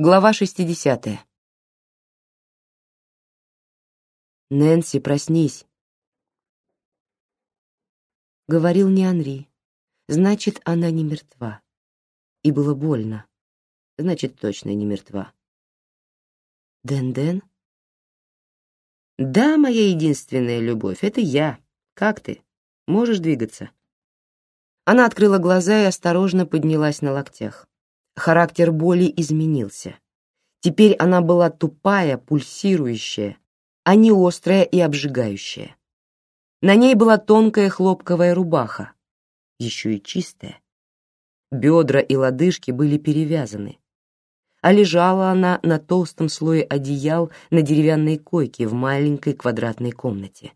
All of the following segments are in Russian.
Глава 60. Нэнси, проснись. Говорил не Анри. Значит, она не мертва. И было больно. Значит, точно не мертва. Дэн-Дэн? Да, моя единственная любовь, это я. Как ты? Можешь двигаться? Она открыла глаза и осторожно поднялась на локтях. Характер боли изменился. Теперь она была тупая, пульсирующая, а не острая и обжигающая. На ней была тонкая хлопковая рубаха, еще и чистая. Бедра и лодыжки были перевязаны, а лежала она на толстом слое одеял на деревянной койке в маленькой квадратной комнате.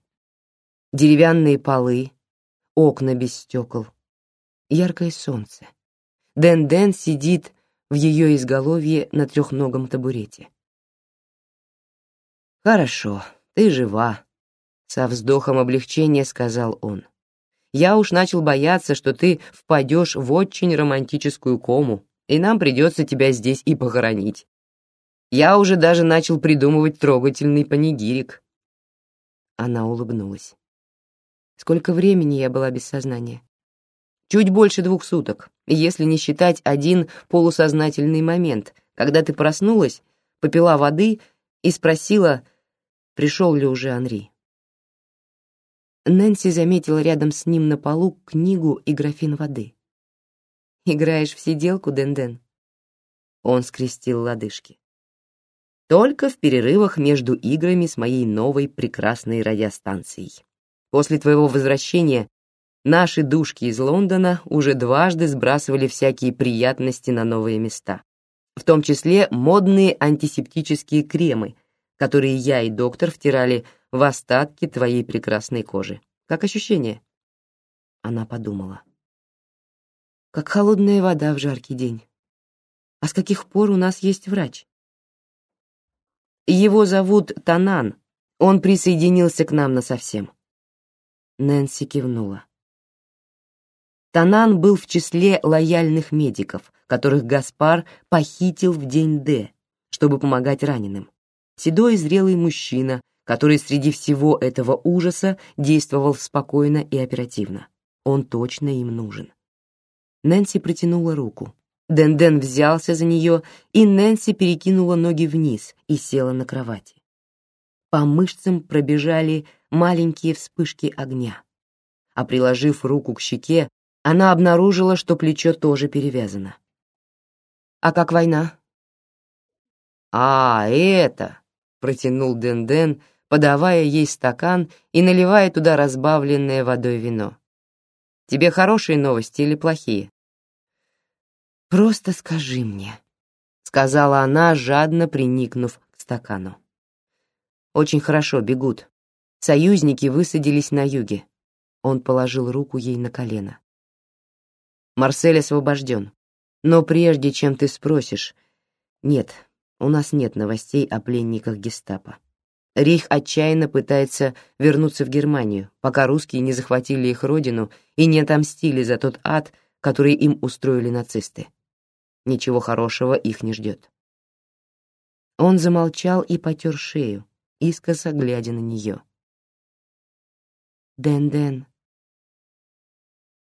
Деревянные полы, окна без стекол, яркое солнце. Дэн-Дэн сидит в ее изголовье на трехногом табурете. «Хорошо, ты жива», — со вздохом облегчения сказал он. «Я уж начал бояться, что ты впадешь в очень романтическую кому, и нам придется тебя здесь и похоронить. Я уже даже начал придумывать трогательный панигирик». Она улыбнулась. «Сколько времени я была без сознания?» Чуть больше двух суток, если не считать один полусознательный момент, когда ты проснулась, попила воды и спросила, пришел ли уже Анри. Нэнси заметила рядом с ним на полу книгу и графин воды. «Играешь в сиделку, Дэн-Дэн?» Он скрестил лодыжки. «Только в перерывах между играми с моей новой прекрасной радиостанцией. После твоего возвращения Наши душки из Лондона уже дважды сбрасывали всякие приятности на новые места, в том числе модные антисептические кремы, которые я и доктор втирали в остатки твоей прекрасной кожи. Как ощущение? Она подумала. Как холодная вода в жаркий день. А с каких пор у нас есть врач? Его зовут Танан. Он присоединился к нам насовсем. Нэнси кивнула. Танан был в числе лояльных медиков, которых Гаспар похитил в день Д, чтобы помогать раненым. Седой зрелый мужчина, который среди всего этого ужаса действовал спокойно и оперативно. Он точно им нужен. Нэнси протянула руку. Дэн-Дэн взялся за нее, и Нэнси перекинула ноги вниз и села на кровати. По мышцам пробежали маленькие вспышки огня. А приложив руку к щеке, она обнаружила, что плечо тоже перевязано. «А как война?» «А, это!» — протянул Дэн-Дэн, подавая ей стакан и наливая туда разбавленное водой вино. «Тебе хорошие новости или плохие?» «Просто скажи мне», — сказала она, жадно приникнув к стакану. «Очень хорошо, бегут. Союзники высадились на юге». Он положил руку ей на колено. Марсель освобожден. Но прежде чем ты спросишь... Нет, у нас нет новостей о пленниках гестапо. Рейх отчаянно пытается вернуться в Германию, пока русские не захватили их родину и не отомстили за тот ад, который им устроили нацисты. Ничего хорошего их не ждет. Он замолчал и потер шею, искоса глядя на нее. «Дэн-Дэн»,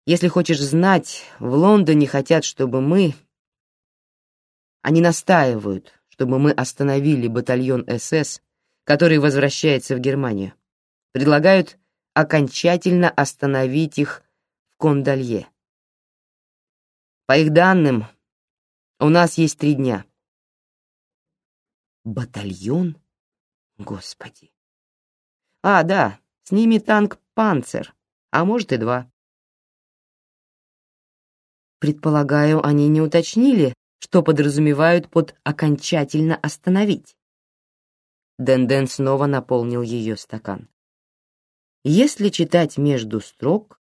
если хочешь знать, в Лондоне хотят, чтобы мы... Они настаивают, чтобы мы остановили батальон СС, который возвращается в Германию. Предлагают окончательно остановить их в Кондалье. По их данным, у нас есть три дня. Батальон? Господи. А, да, с ними танк «Панцер», а может и два. Предполагаю, они не уточнили, что подразумевают под «окончательно остановить». Дэн-Дэн снова наполнил ее стакан. Если читать между строк,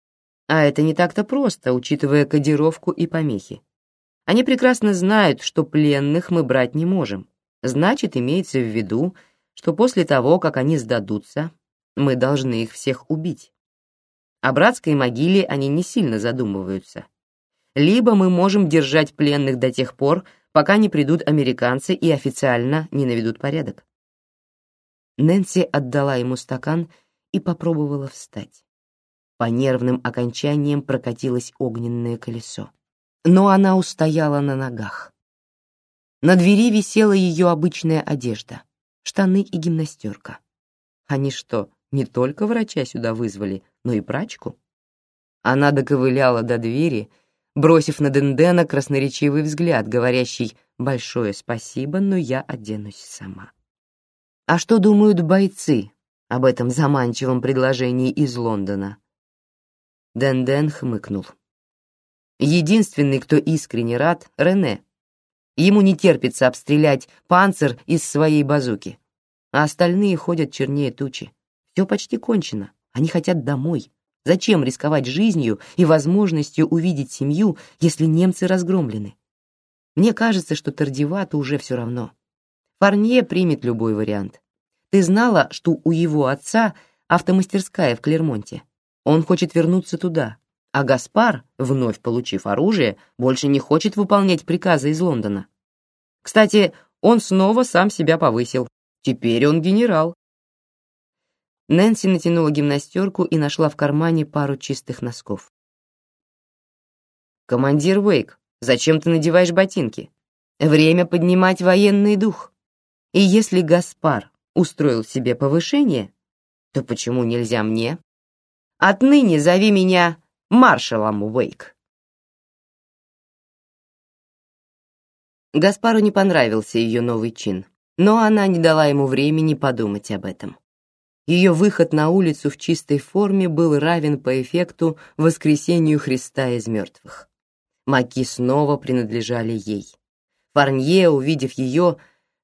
а это не так-то просто, учитывая кодировку и помехи, они прекрасно знают, что пленных мы брать не можем. Значит, имеется в виду, что после того, как они сдадутся, мы должны их всех убить. О братской могиле они не сильно задумываются либо мы можем держать пленных до тех пор, пока не придут американцы и официально не наведут порядок. Нэнси отдала ему стакан и попробовала встать. По нервным окончаниям прокатилось огненное колесо. Но она устояла на ногах. На двери висела ее обычная одежда, штаны и гимнастерка. Они что, не только врача сюда вызвали, но и прачку? Она доковыляла до двери, бросив на Дендена красноречивый взгляд, говорящий «большое спасибо, но я оденусь сама». А что думают бойцы об этом заманчивом предложении из Лондона? Денден хмыкнул. Единственный, кто искренне рад, Рене. Ему не терпится обстрелять панцир из своей базуки. А остальные ходят чернее тучи. Все почти кончено. Они хотят домой. Зачем рисковать жизнью и возможностью увидеть семью, если немцы разгромлены? Мне кажется, что Тардивату уже все равно. Фарнье примет любой вариант. Ты знала, что у его отца автомастерская в Клермонте? Он хочет вернуться туда, а Гаспар, вновь получив оружие, больше не хочет выполнять приказы из Лондона. Кстати, он снова сам себя повысил. Теперь он генерал. Нэнси натянула гимнастерку и нашла в кармане пару чистых носков. «Командир Уэйк, зачем ты надеваешь ботинки? Время поднимать военный дух. И если Гаспар устроил себе повышение, то почему нельзя мне? Отныне зови меня маршалом Уэйк». Гаспару не понравился ее новый чин, но она не дала ему времени подумать об этом. Ее выход на улицу в чистой форме был равен по эффекту воскресению Христа из мертвых. Маки снова принадлежали ей. Фарнье, увидев ее,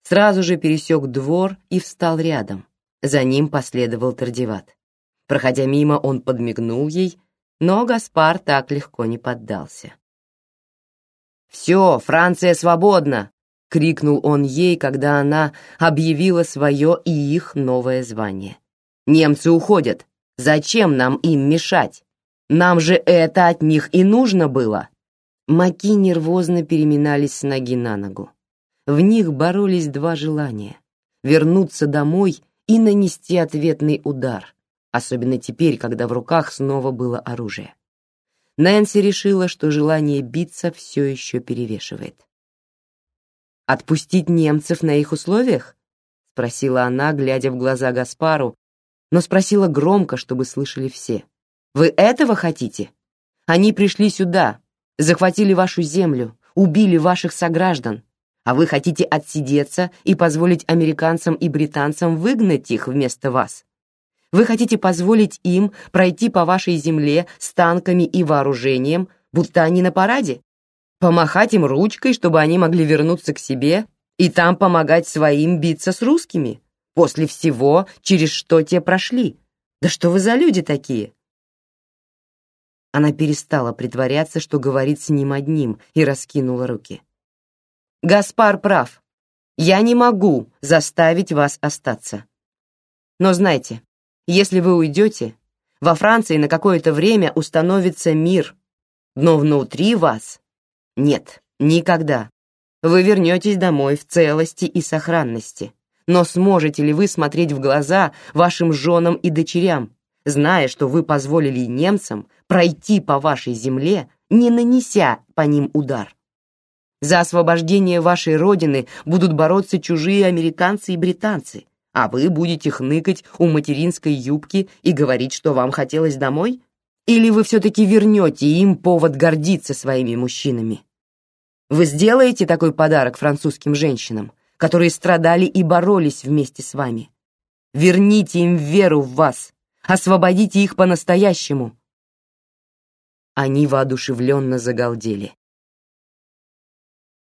сразу же пересек двор и встал рядом. За ним последовал Тардиват. Проходя мимо, он подмигнул ей, но Гаспар так легко не поддался. «Все, Франция свободна!» — крикнул он ей, когда она объявила свое и их новое звание. Немцы уходят. Зачем нам им мешать? Нам же это от них и нужно было. Маки нервозно переминались с ноги на ногу. В них боролись два желания: вернуться домой и нанести ответный удар, особенно теперь, когда в руках снова было оружие. Нэнси решила, что желание биться все еще перевешивает. Отпустить немцев на их условиях? спросила она, глядя в глаза Гаспару, но спросила громко, чтобы слышали все. «Вы этого хотите? Они пришли сюда, захватили вашу землю, убили ваших сограждан, а вы хотите отсидеться и позволить американцам и британцам выгнать их вместо вас? Вы хотите позволить им пройти по вашей земле с танками и вооружением, будто они на параде? Помахать им ручкой, чтобы они могли вернуться к себе и там помогать своим биться с русскими?» После всего, через что те прошли. Да что вы за люди такие? Она перестала притворяться, что говорит с ним одним, и раскинула руки. Гаспар прав. Я не могу заставить вас остаться. Но знайте, если вы уйдете, во Франции на какое-то время установится мир, но внутри вас нет, никогда. Вы вернетесь домой в целости и сохранности. Но сможете ли вы смотреть в глаза вашим женам и дочерям, зная, что вы позволили немцам пройти по вашей земле, не нанеся по ним удар? За освобождение вашей родины будут бороться чужие американцы и британцы, а вы будете хныкать у материнской юбки и говорить, что вам хотелось домой? Или вы все-таки вернете им повод гордиться своими мужчинами? Вы сделаете такой подарок французским женщинам, которые страдали и боролись вместе с вами. Верните им веру в вас, освободите их по-настоящему. Они воодушевленно загалдели.